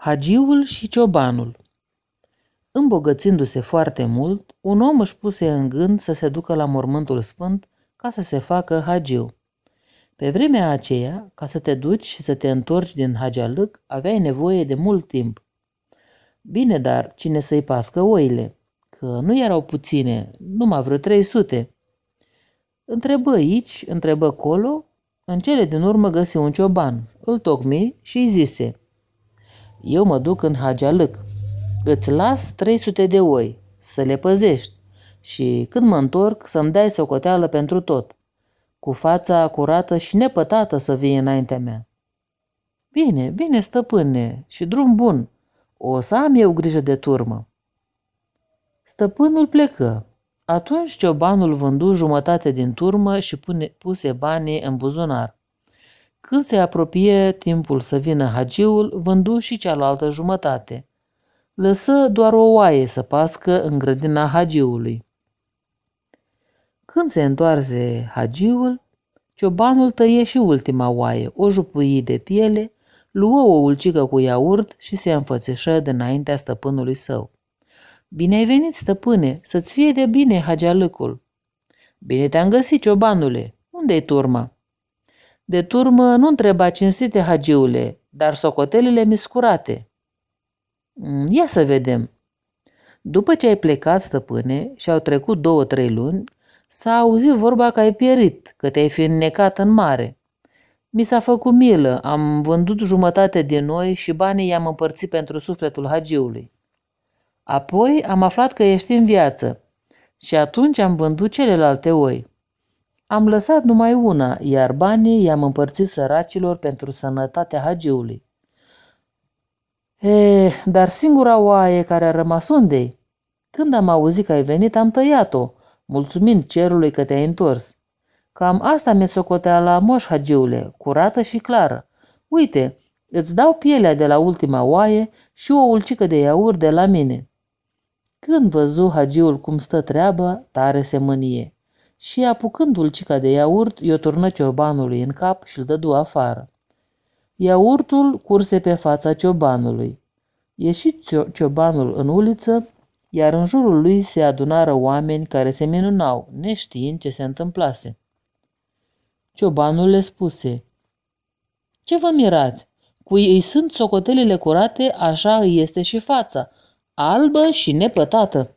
Hagiul și ciobanul Îmbogățindu-se foarte mult, un om își puse în gând să se ducă la mormântul sfânt ca să se facă hagiu. Pe vremea aceea, ca să te duci și să te întorci din hagialâc, aveai nevoie de mult timp. Bine, dar cine să-i pască oile? Că nu erau puține, numai vreo 300. Întrebă aici, întrebă colo, în cele din urmă găsi un cioban, îl tocmi și îi zise – eu mă duc în Hagialâc. Îți las 300 de oi, să le păzești și când mă întorc să-mi dai socoteală pentru tot, cu fața curată și nepătată să vii înaintea mea. Bine, bine, stăpâne, și drum bun. O să am eu grijă de turmă. Stăpânul plecă. Atunci ciobanul vându jumătate din turmă și pune, puse banii în buzunar. Când se apropie timpul să vină hagiul, vându și cealaltă jumătate. Lăsă doar o oaie să pască în grădina hagiului. Când se întoarse hagiul, ciobanul tăie și ultima oaie, o jupui de piele, luă o ulcică cu iaurt și se înfățișă dinaintea stăpânului său. Bine ai venit, stăpâne, să-ți fie de bine hagialâcul. Bine te-am găsit, ciobanule. Unde-i turma? De turmă nu întreba cinstite hagiule, dar socotelile miscurate. Mm, ia să vedem. După ce ai plecat, stăpâne, și au trecut două-trei luni, s-a auzit vorba că ai pierit, că te-ai fi înnecat în mare. Mi s-a făcut milă, am vândut jumătate din noi și banii i-am împărțit pentru sufletul hagiului. Apoi am aflat că ești în viață și atunci am vândut celelalte oi. Am lăsat numai una, iar banii i-am împărțit săracilor pentru sănătatea hagiului. E, dar singura oaie care a rămas unde Când am auzit că ai venit, am tăiat-o, mulțumind cerului că te-ai întors. Cam asta mi-e socotea la moș hagiule, curată și clară. Uite, îți dau pielea de la ultima oaie și o ulcică de iaurt de la mine. Când văzu hagiul cum stă treaba, tare se mânie și, apucând dulcica de iaurt, i-o turnă ciobanului în cap și îl dădu afară. Iaurtul curse pe fața ciobanului. Ieșit ciobanul în uliță, iar în jurul lui se adunară oameni care se minunau, neștiind ce se întâmplase. Ciobanul le spuse, Ce vă mirați? Cui îi sunt socotelile curate, așa îi este și fața, albă și nepătată.